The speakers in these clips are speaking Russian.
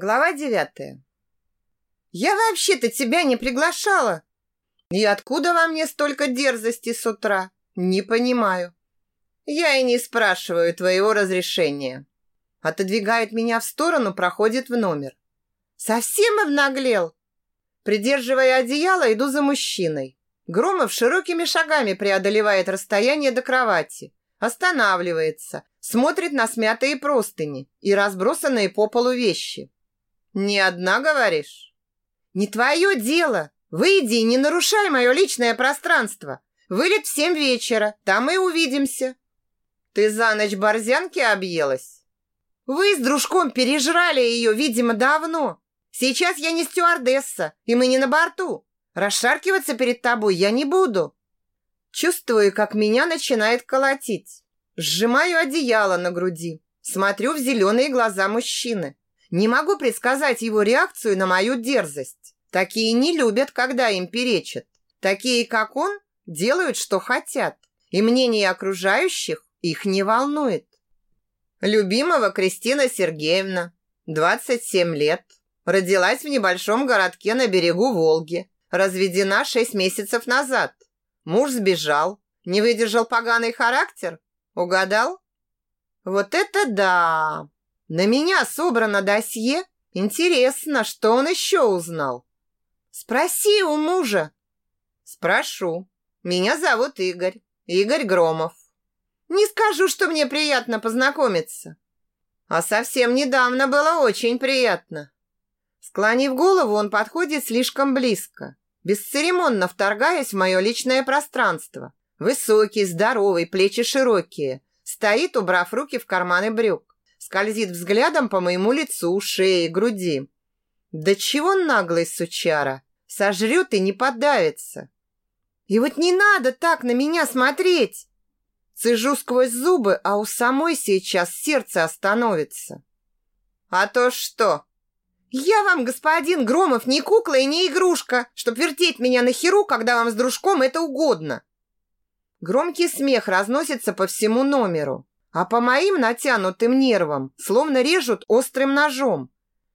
Глава девятая. «Я вообще-то тебя не приглашала!» «И откуда во мне столько дерзости с утра? Не понимаю». «Я и не спрашиваю твоего разрешения». Отодвигает меня в сторону, проходит в номер. «Совсем обнаглел?» Придерживая одеяло, иду за мужчиной. Громов широкими шагами преодолевает расстояние до кровати. Останавливается, смотрит на смятые простыни и разбросанные по полу вещи. «Не одна, говоришь?» «Не твое дело. Выйди и не нарушай мое личное пространство. Вылет в семь вечера, там и увидимся». «Ты за ночь борзянки объелась?» «Вы с дружком пережрали ее, видимо, давно. Сейчас я не стюардесса, и мы не на борту. Расшаркиваться перед тобой я не буду». Чувствую, как меня начинает колотить. Сжимаю одеяло на груди. Смотрю в зеленые глаза мужчины. Не могу предсказать его реакцию на мою дерзость. Такие не любят, когда им перечат. Такие, как он, делают, что хотят. И мнение окружающих их не волнует. Любимого Кристина Сергеевна, 27 лет. Родилась в небольшом городке на берегу Волги. Разведена 6 месяцев назад. Муж сбежал. Не выдержал поганый характер? Угадал? Вот это да! На меня собрано досье. Интересно, что он еще узнал? Спроси у мужа. Спрошу. Меня зовут Игорь. Игорь Громов. Не скажу, что мне приятно познакомиться. А совсем недавно было очень приятно. Склонив голову, он подходит слишком близко, бесцеремонно вторгаясь в мое личное пространство. Высокий, здоровый, плечи широкие. Стоит, убрав руки в карманы брюк скользит взглядом по моему лицу, шее, груди. Да чего наглый сучара, сожрет и не подавится. И вот не надо так на меня смотреть. Цежу сквозь зубы, а у самой сейчас сердце остановится. А то что? Я вам, господин Громов, не кукла и не игрушка, чтоб вертеть меня на херу, когда вам с дружком это угодно. Громкий смех разносится по всему номеру а по моим натянутым нервам словно режут острым ножом.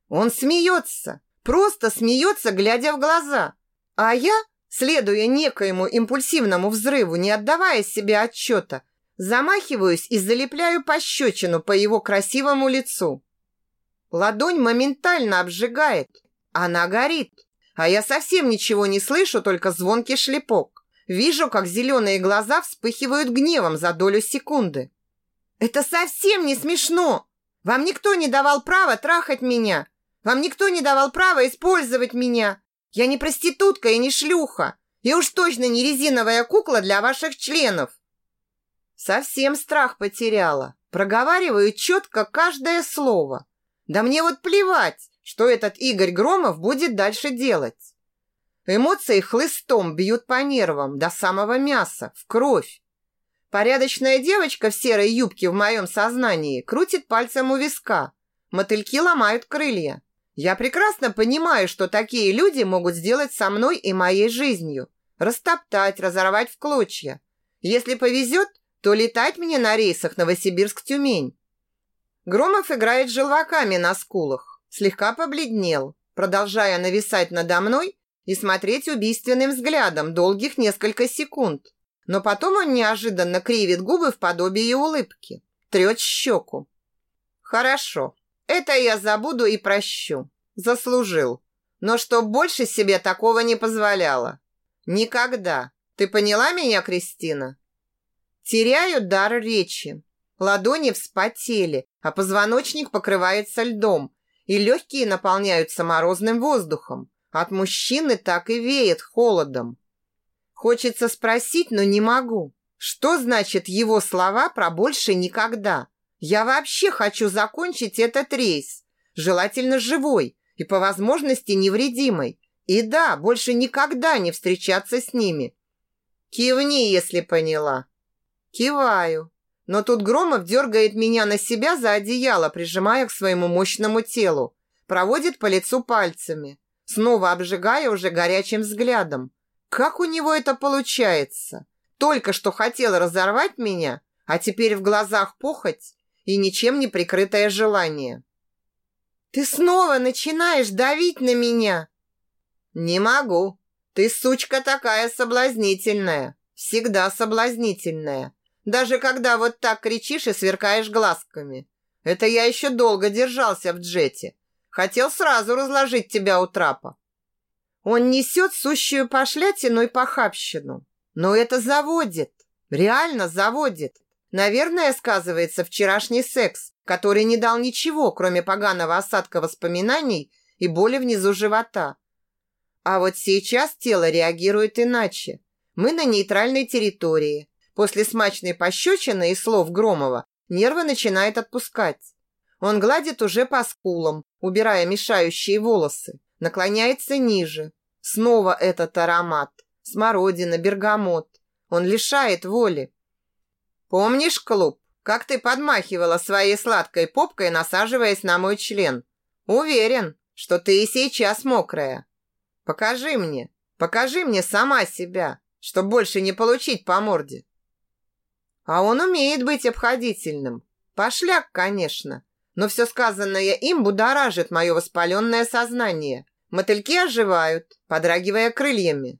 Он смеется, просто смеется, глядя в глаза. А я, следуя некоему импульсивному взрыву, не отдавая себе отчета, замахиваюсь и залепляю пощечину по его красивому лицу. Ладонь моментально обжигает, она горит, а я совсем ничего не слышу, только звонкий шлепок. Вижу, как зеленые глаза вспыхивают гневом за долю секунды. Это совсем не смешно. Вам никто не давал права трахать меня. Вам никто не давал права использовать меня. Я не проститутка и не шлюха. И уж точно не резиновая кукла для ваших членов. Совсем страх потеряла. Проговариваю четко каждое слово. Да мне вот плевать, что этот Игорь Громов будет дальше делать. Эмоции хлыстом бьют по нервам до самого мяса, в кровь. Порядочная девочка в серой юбке в моем сознании крутит пальцем у виска. Мотыльки ломают крылья. Я прекрасно понимаю, что такие люди могут сделать со мной и моей жизнью. Растоптать, разорвать в клочья. Если повезет, то летать мне на рейсах Новосибирск-Тюмень. Громов играет желваками на скулах. Слегка побледнел, продолжая нависать надо мной и смотреть убийственным взглядом долгих несколько секунд. Но потом он неожиданно кривит губы в подобие улыбки, трет щеку. «Хорошо, это я забуду и прощу. Заслужил. Но чтоб больше себе такого не позволяла. Никогда. Ты поняла меня, Кристина?» Теряю дар речи. Ладони вспотели, а позвоночник покрывается льдом, и легкие наполняются морозным воздухом. От мужчины так и веет холодом. Хочется спросить, но не могу. Что значит его слова про больше никогда? Я вообще хочу закончить этот рейс, желательно живой и по возможности невредимой. И да, больше никогда не встречаться с ними. Кивни, если поняла. Киваю. Но тут Громов дергает меня на себя за одеяло, прижимая к своему мощному телу. Проводит по лицу пальцами, снова обжигая уже горячим взглядом. Как у него это получается? Только что хотел разорвать меня, а теперь в глазах похоть и ничем не прикрытое желание. Ты снова начинаешь давить на меня. Не могу. Ты сучка такая соблазнительная. Всегда соблазнительная. Даже когда вот так кричишь и сверкаешь глазками. Это я еще долго держался в джете. Хотел сразу разложить тебя у трапа. Он несет сущую пошлятину и похабщину. Но это заводит. Реально заводит. Наверное, сказывается вчерашний секс, который не дал ничего, кроме поганого осадка воспоминаний и боли внизу живота. А вот сейчас тело реагирует иначе. Мы на нейтральной территории. После смачной пощечины и слов Громова нервы начинает отпускать. Он гладит уже по скулам, убирая мешающие волосы, наклоняется ниже. Снова этот аромат. Смородина, бергамот. Он лишает воли. Помнишь клуб? Как ты подмахивала своей сладкой попкой, насаживаясь на мой член? Уверен, что ты и сейчас мокрая. Покажи мне, покажи мне сама себя, чтобы больше не получить по морде. А он умеет быть обходительным. Пошляк, конечно, но все сказанное им будоражит мое воспаленное сознание. Мотыльки оживают, подрагивая крыльями.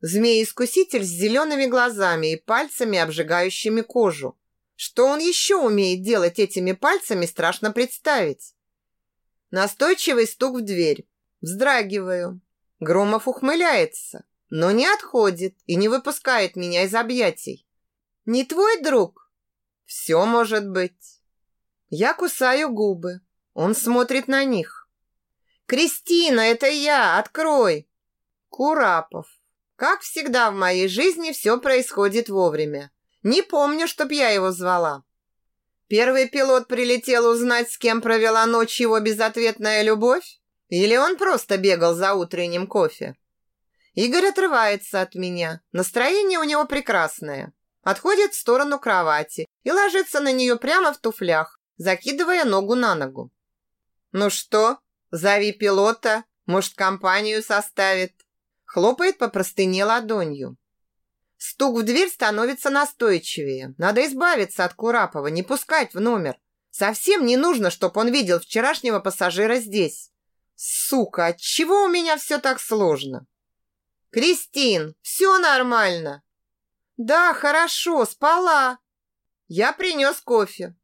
Змей-искуситель с зелеными глазами и пальцами, обжигающими кожу. Что он еще умеет делать этими пальцами, страшно представить. Настойчивый стук в дверь. Вздрагиваю. Громов ухмыляется, но не отходит и не выпускает меня из объятий. Не твой друг? Все может быть. Я кусаю губы. Он смотрит на них. Кристина, это я, открой. Курапов. Как всегда в моей жизни все происходит вовремя. Не помню, чтоб я его звала. Первый пилот прилетел узнать, с кем провела ночь его безответная любовь? Или он просто бегал за утренним кофе? Игорь отрывается от меня. Настроение у него прекрасное отходит в сторону кровати и ложится на нее прямо в туфлях, закидывая ногу на ногу. «Ну что, зови пилота, может, компанию составит?» Хлопает по простыне ладонью. Стук в дверь становится настойчивее. Надо избавиться от Курапова, не пускать в номер. Совсем не нужно, чтобы он видел вчерашнего пассажира здесь. Сука, от чего у меня все так сложно? Кристин, все нормально. «Да, хорошо, спала». Я принес кофе.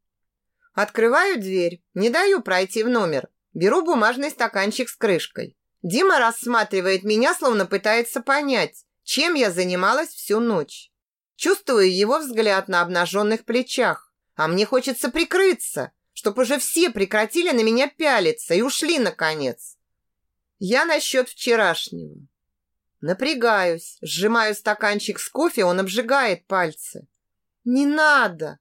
Открываю дверь, не даю пройти в номер. Беру бумажный стаканчик с крышкой. Дима рассматривает меня, словно пытается понять, чем я занималась всю ночь. Чувствую его взгляд на обнаженных плечах, а мне хочется прикрыться, чтобы уже все прекратили на меня пялиться и ушли, наконец. Я насчет вчерашнего. Напрягаюсь, сжимаю стаканчик с кофе, он обжигает пальцы. Не надо.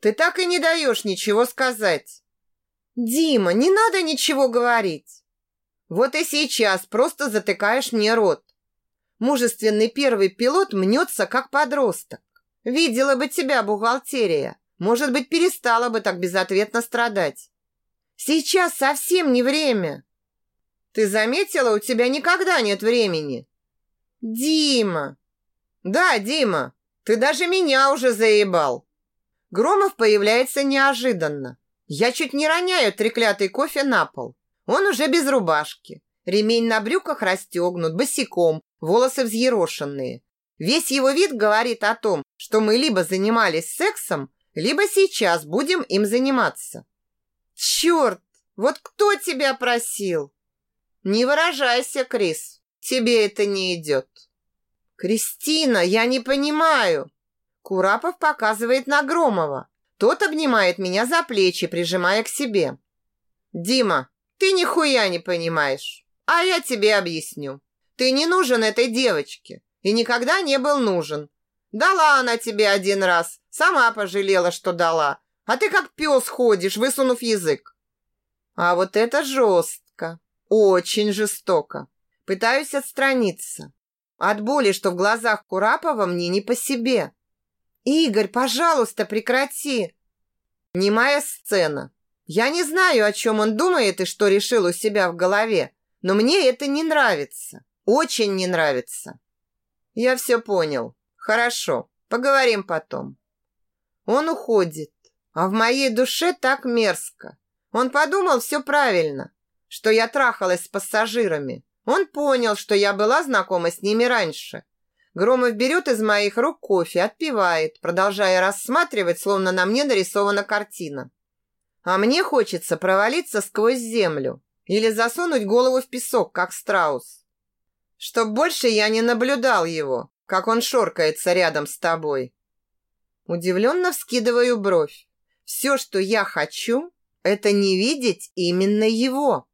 Ты так и не даешь ничего сказать. Дима, не надо ничего говорить. Вот и сейчас просто затыкаешь мне рот. Мужественный первый пилот мнется, как подросток. Видела бы тебя бухгалтерия. Может быть, перестала бы так безответно страдать. Сейчас совсем не время. Ты заметила, у тебя никогда нет времени. «Дима!» «Да, Дима, ты даже меня уже заебал!» Громов появляется неожиданно. Я чуть не роняю треклятый кофе на пол. Он уже без рубашки. Ремень на брюках расстегнут, босиком, волосы взъерошенные. Весь его вид говорит о том, что мы либо занимались сексом, либо сейчас будем им заниматься. Черт, вот кто тебя просил? Не выражайся, Крис. Тебе это не идет. Кристина, я не понимаю. Курапов показывает на Громова. Тот обнимает меня за плечи, прижимая к себе. Дима, ты нихуя не понимаешь. А я тебе объясню. Ты не нужен этой девочке и никогда не был нужен. Дала она тебе один раз, сама пожалела, что дала. А ты как пес ходишь, высунув язык. А вот это жестко, очень жестоко. Пытаюсь отстраниться. От боли, что в глазах Курапова, мне не по себе. «Игорь, пожалуйста, прекрати!» Немая сцена. Я не знаю, о чем он думает и что решил у себя в голове, но мне это не нравится. Очень не нравится. Я все понял. Хорошо, поговорим потом. Он уходит, а в моей душе так мерзко. Он подумал все правильно, что я трахалась с пассажирами. Он понял, что я была знакома с ними раньше. Громов берет из моих рук кофе, отпивает, продолжая рассматривать, словно на мне нарисована картина. А мне хочется провалиться сквозь землю или засунуть голову в песок, как страус. Чтоб больше я не наблюдал его, как он шоркается рядом с тобой. Удивленно вскидываю бровь. Все, что я хочу, это не видеть именно его.